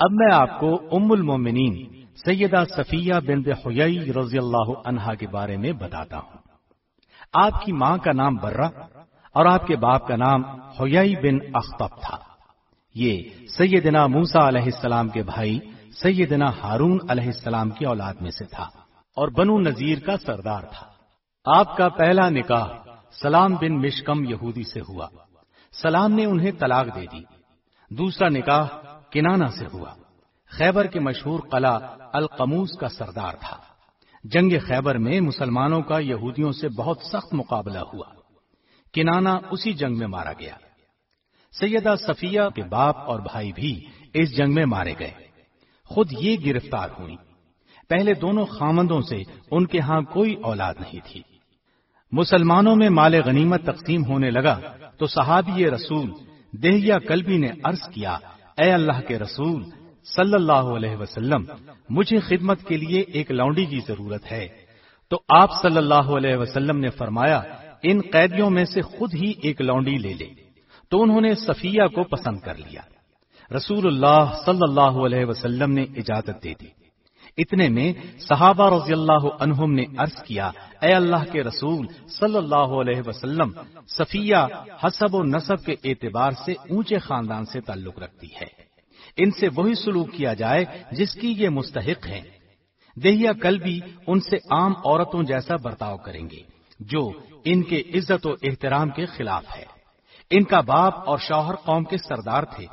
اب میں آپ کو ام المومنین سیدہ صفیہ بن حیئی رضی اللہ عنہا کے بارے میں بتاتا ہوں۔ آپ کی ماں کا نام برہ اور آپ کے باپ کا نام حیئی بن اختب تھا۔ یہ سیدنا موسا علیہ السلام کے بھائی سیدنا ہارون علیہ السلام کی اولاد میں سے تھا اور بنو نذیر کا سردار تھا۔ آپ کا پہلا نکاح سلام بن مشکم یہودی سے ہوا۔ سلام نے انہیں طلاق دے دی۔ دوسرا نکاح کنانا سے ہوا۔ خیبر کے مشہور قلعہ القموس کا سردار تھا۔ جنگ خیبر میں مسلمانوں کا یہودیوں سے بہت سخت مقابلہ ہوا۔ کنانا اسی جنگ میں مارا گیا۔ سیدہ صفیہ کے باپ اور بھائی بھی اس جنگ میں مارے گئے۔ خود یہ گرفتار ہوئی پہلے دونوں خامندوں سے ان کے ہاں کوئی اولاد نہیں تھی۔ مسلمانوں میں مال غنیمت تقسیم ہونے لگا تو صحابی رسول دہیا کلبی نے عرض کیا اے اللہ کے رسول صلی اللہ علیہ وسلم، مجھے خدمت کے لیے ایک لونڈی کی ضرورت ہے۔ تو آپ صلی اللہ علیہ وسلم نے فرمایا، ان قیدیوں میں سے خود ہی ایک لونڈی لے لے۔ تو انہوں نے صفیہ کو پسند کر لیا۔ رسول اللہ صلی اللہ علیہ وسلم نے اجازت دے دی۔ اتنے میں صحابہ رضی اللہ عنہم نے عرض کیا، اے اللہ کے رسول صلی اللہ علیہ وسلم، صفیہ حسب و نصب کے اعتبار سے اونچے خاندان سے تعلق رکھتی ہے۔ ان سے وہی سلوک کیا جائے جس کی یہ مستحق ہیں۔ دہیا کل بھی ان سے عام عورتوں جیسا برتاؤ کریں گے، جو ان کے عزت و احترام کے خلاف ہے۔ ان کا باپ اور شوہر قوم کے سردار تھے،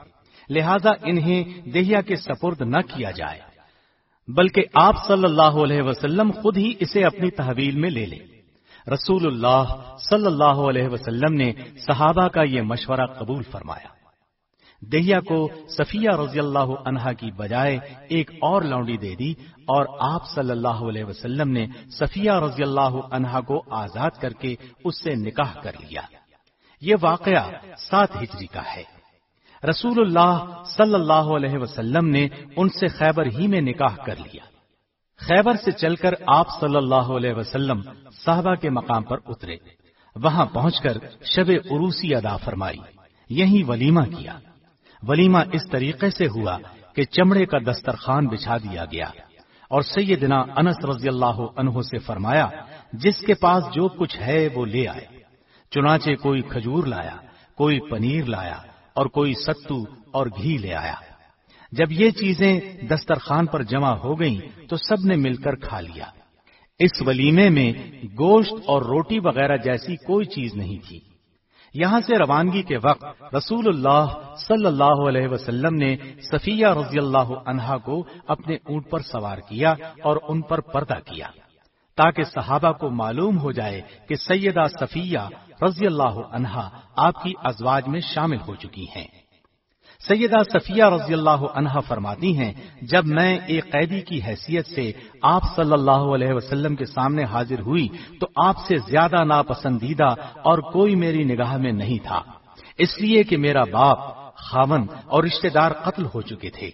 لہذا انہیں دہیا کے سپرد نہ کیا جائے۔ بلکہ آپ صلی اللہ علیہ وسلم خود ہی اسے اپنی تحویل میں لے لیں۔ رسول اللہ صلی اللہ علیہ وسلم نے صحابہ کا یہ مشورہ قبول فرمایا۔ دہیا کو صفیہ رضی اللہ عنہا کی بجائے ایک اور لونڈی دے دی اور آپ صلی اللہ علیہ وسلم نے صفیہ رضی اللہ عنہا کو آزاد کر کے اس سے نکاح کر لیا۔ یہ واقعہ سات ہجری کا ہے۔ رسول اللہ صلی اللہ علیہ وسلم نے ان سے خیبر ہی میں نکاح کر لیا۔ خیبر سے چل کر آپ صلی اللہ علیہ وسلم صحابہ کے مقام پر اترے۔ وہاں پہنچ کر شب عروسی ادا فرمائی۔ یہی ولیمہ کیا۔ ولیمہ اس طریقے سے ہوا کہ چمڑے کا دسترخوان بچھا دیا گیا اور سیدنا انس رضی اللہ عنہ سے فرمایا، جس کے پاس جو کچھ ہے وہ لے آئے۔ چنانچہ کوئی کھجور لایا، کوئی پنیر لایا اور کوئی ستو اور گھی لے آیا۔ جب یہ چیزیں دسترخوان پر جمع ہو گئیں، تو سب نے مل کر کھا لیا۔ اس ولیمے میں گوشت اور روٹی وغیرہ جیسی کوئی چیز نہیں تھی۔ یہاں سے روانگی کے وقت رسول اللہ صلی اللہ علیہ وسلم نے صفیہ رضی اللہ عنہا کو اپنے اونٹ پر سوار کیا اور ان پر پردہ کیا۔ تاکہ صحابہ کو معلوم ہو جائے کہ سیدہ صفیہ رضی اللہ عنہا آپ کی ازواج میں شامل ہو چکی ہیں۔ سیدہ صفیہ رضی اللہ عنہا فرماتی ہیں، جب میں ایک قیدی کی حیثیت سے آپ صلی اللہ علیہ وسلم کے سامنے حاضر ہوئی تو آپ سے زیادہ ناپسندیدہ اور کوئی میری نگاہ میں نہیں تھا۔ اس لیے کہ میرا باپ خاون اور رشتہ دار قتل ہو چکے تھے۔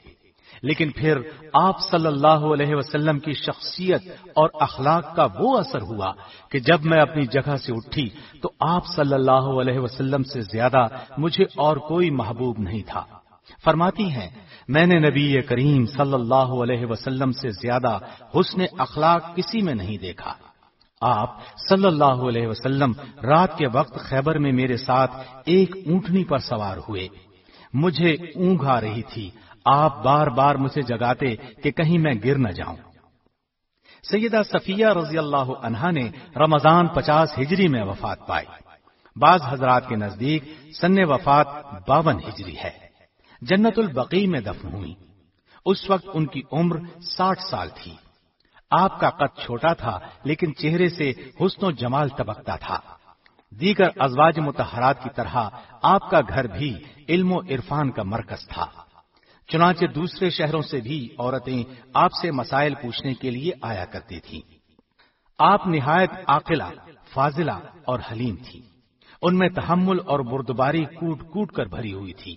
لیکن پھر آپ صلی اللہ علیہ وسلم کی شخصیت اور اخلاق کا وہ اثر ہوا کہ جب میں اپنی جگہ سے اٹھی تو آپ صلی اللہ علیہ وسلم سے زیادہ مجھے اور کوئی محبوب نہیں تھا۔ فرماتی ہیں، میں نے نبی کریم صلی اللہ علیہ وسلم سے زیادہ حسن اخلاق کسی میں نہیں دیکھا۔ آپ صلی اللہ علیہ وسلم رات کے وقت خیبر میں میرے ساتھ ایک اونٹنی پر سوار ہوئے۔ مجھے اونگ آ رہی تھی۔ آپ بار بار مجھے جگاتے کہ کہیں میں گر نہ جاؤں۔ سیدہ صفیہ رضی اللہ عنہا نے رمضان پچاس ہجری میں وفات پائی۔ بعض حضرات کے نزدیک سن وفات باون ہجری ہے۔ جنت البقی میں دفن ہوئی۔ اس وقت ان کی عمر ساٹھ سال تھی۔ آپ کا قد چھوٹا تھا، لیکن چہرے سے حسن و جمال تبکتا تھا۔ دیگر ازواج متحرات کی طرح آپ کا گھر بھی علم و عرفان کا مرکز تھا۔ چنانچہ دوسرے شہروں سے بھی عورتیں آپ سے مسائل پوچھنے کے لیے آیا کرتی تھیں۔ آپ نہایت عاقلہ، فاضلہ اور حلیم تھی ان میں تحمل اور بردباری کوٹ کوٹ کر بھری ہوئی تھی۔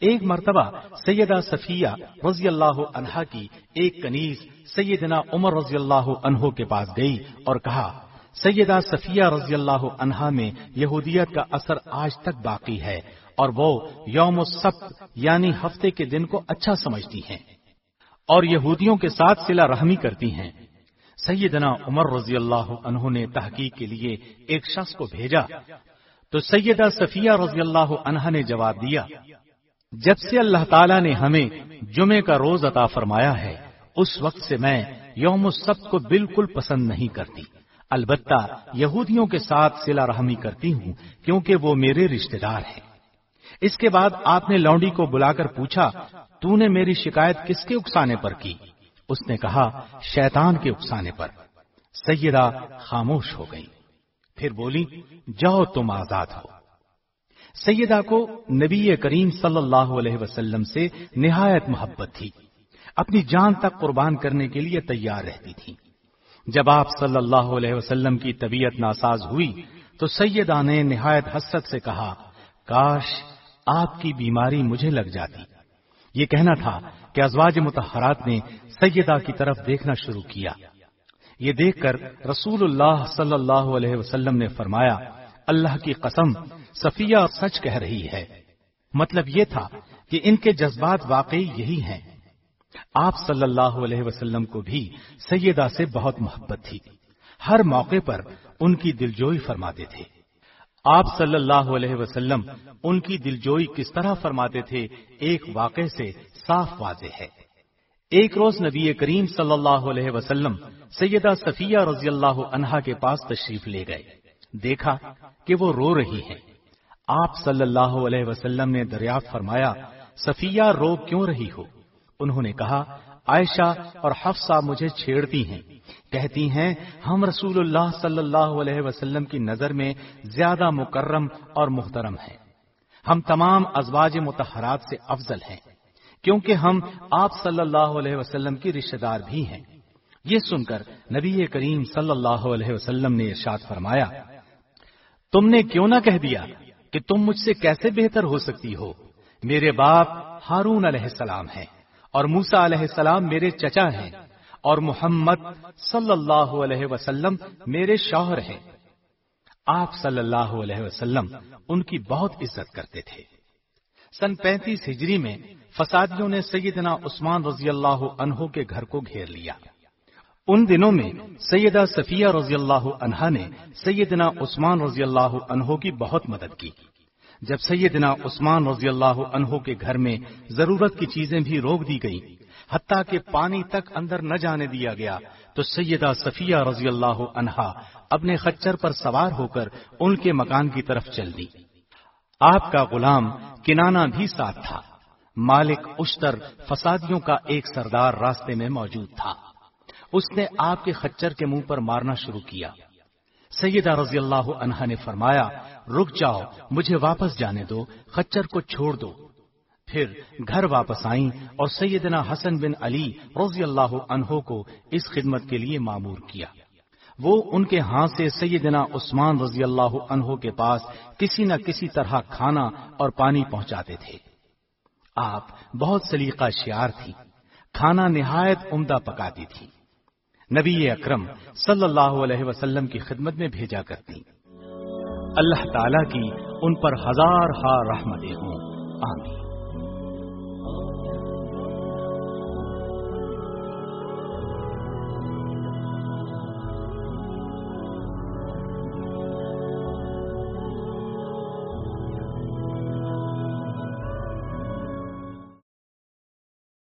ایک مرتبہ سیدہ صفیہ رضی اللہ عنہا کی ایک کنیز سیدنا عمر رضی اللہ عنہ کے پاس گئی اور کہا سیدہ صفیہ رضی اللہ عنہا میں یہودیت کا اثر آج تک باقی ہے اور وہ یوم السبت یعنی ہفتے کے دن کو اچھا سمجھتی ہیں اور یہودیوں کے ساتھ سلا رحمی کرتی ہیں۔ سیدنا عمر رضی اللہ عنہ نے تحقیق کے لیے ایک شخص کو بھیجا۔ تو سیدہ صفیہ رضی اللہ عنہ نے جواب دیا، جب سے اللہ تعالیٰ نے ہمیں جمعے کا روز عطا فرمایا ہے، اس وقت سے میں یوم السبت کو بالکل پسند نہیں کرتی۔ البتہ یہودیوں کے ساتھ سلا رحمی کرتی ہوں کیونکہ وہ میرے رشتہ دار ہیں۔ اس کے بعد آپ نے لونڈی کو بلا کر پوچھا، تو نے میری شکایت کس کے اکسانے پر کی؟ اس نے کہا، شیطان کے اکسانے پر۔ سیدہ خاموش ہو گئی پھر بولی، جاؤ تم آزاد ہو۔ سیدہ کو نبی کریم صلی اللہ علیہ وسلم سے نہایت محبت تھی۔ اپنی جان تک قربان کرنے کے لیے تیار رہتی تھی جب آپ صلی اللہ علیہ وسلم کی طبیعت ناساز ہوئی تو سیدہ نے نہایت حسرت سے کہا، کاش آپ کی بیماری مجھے لگ جاتی۔ یہ کہنا تھا کہ ازواج متحرات نے سیدہ کی طرف دیکھنا شروع کیا۔ یہ دیکھ کر رسول اللہ صلی اللہ علیہ وسلم نے فرمایا، اللہ کی قسم، صفیہ سچ کہہ رہی ہے۔ مطلب یہ تھا کہ ان کے جذبات واقعی یہی ہیں۔ آپ صلی اللہ علیہ وسلم کو بھی سیدہ سے بہت محبت تھی۔ ہر موقع پر ان کی دلجوئی فرماتے تھے۔ آپ صلی اللہ علیہ وسلم ان کی دلجوئی کس طرح فرماتے تھے؟ ایک واقع سے صاف واضح ہے۔ ایک روز نبی کریم صلی اللہ علیہ وسلم سیدہ صفیہ رضی اللہ عنہا کے پاس تشریف لے گئے۔ دیکھا کہ وہ رو رہی ہیں۔ آپ صلی اللہ علیہ وسلم نے دریافت فرمایا، صفیہ رو کیوں رہی ہو؟ انہوں نے کہا، عائشہ اور حفصہ مجھے چھیڑتی ہیں۔ کہتی ہیں، ہم رسول اللہ صلی اللہ علیہ وسلم کی نظر میں زیادہ مکرم اور محترم ہیں۔ ہم تمام ازواج متحرات سے افضل ہیں، کیونکہ ہم آپ صلی اللہ علیہ وسلم کی رشتے دار بھی ہیں۔ یہ سن کر نبی کریم صلی اللہ علیہ وسلم نے ارشاد فرمایا، تم نے کیوں نہ کہہ دیا کہ تم مجھ سے کیسے بہتر ہو سکتی ہو؟ میرے باپ ہارون علیہ السلام ہیں۔ اور موسا علیہ السلام میرے چچا ہیں اور محمد صلی اللہ علیہ وسلم میرے شوہر ہیں۔ آپ صلی اللہ علیہ وسلم ان کی بہت عزت کرتے تھے۔ سن پینتیس ہجری میں فسادیوں نے سیدنا عثمان رضی اللہ عنہ کے گھر کو گھیر لیا۔ ان دنوں میں سیدہ صفیہ رضی اللہ عنہا نے سیدنا عثمان رضی اللہ عنہ کی بہت مدد کی۔ جب سیدنا عثمان رضی اللہ عنہ کے گھر میں ضرورت کی چیزیں بھی روک دی گئی حتیٰ کہ پانی تک اندر نہ جانے دیا گیا، تو سیدہ صفیہ رضی اللہ عنہا اپنے خچر پر سوار ہو کر ان کے مکان کی طرف چل دی۔ آپ کا غلام کنانا بھی ساتھ تھا، مالک اشتر فسادیوں کا ایک سردار راستے میں موجود تھا۔ اس نے آپ کے خچر کے منہ پر مارنا شروع کیا۔ سیدہ رضی اللہ عنہا نے فرمایا رک جاؤ، مجھے واپس جانے دو، خچر کو چھوڑ دو۔ پھر گھر واپس آئیں اور سیدنا حسن بن علی رضی اللہ عنہ کو اس خدمت کے لیے معمور کیا۔ وہ ان کے ہاں سے سیدنا عثمان رضی اللہ عنہ کے پاس کسی نہ کسی طرح کھانا اور پانی پہنچاتے تھے۔ آپ بہت سلیقہ شیار تھی، کھانا نہایت عمدہ پکاتی تھی۔ نبی اکرم صلی اللہ علیہ وسلم کی خدمت میں بھیجا کرتی۔ اللہ تعالی کی ان پر ہزار ہار رحمتیں ہوں۔ آمین۔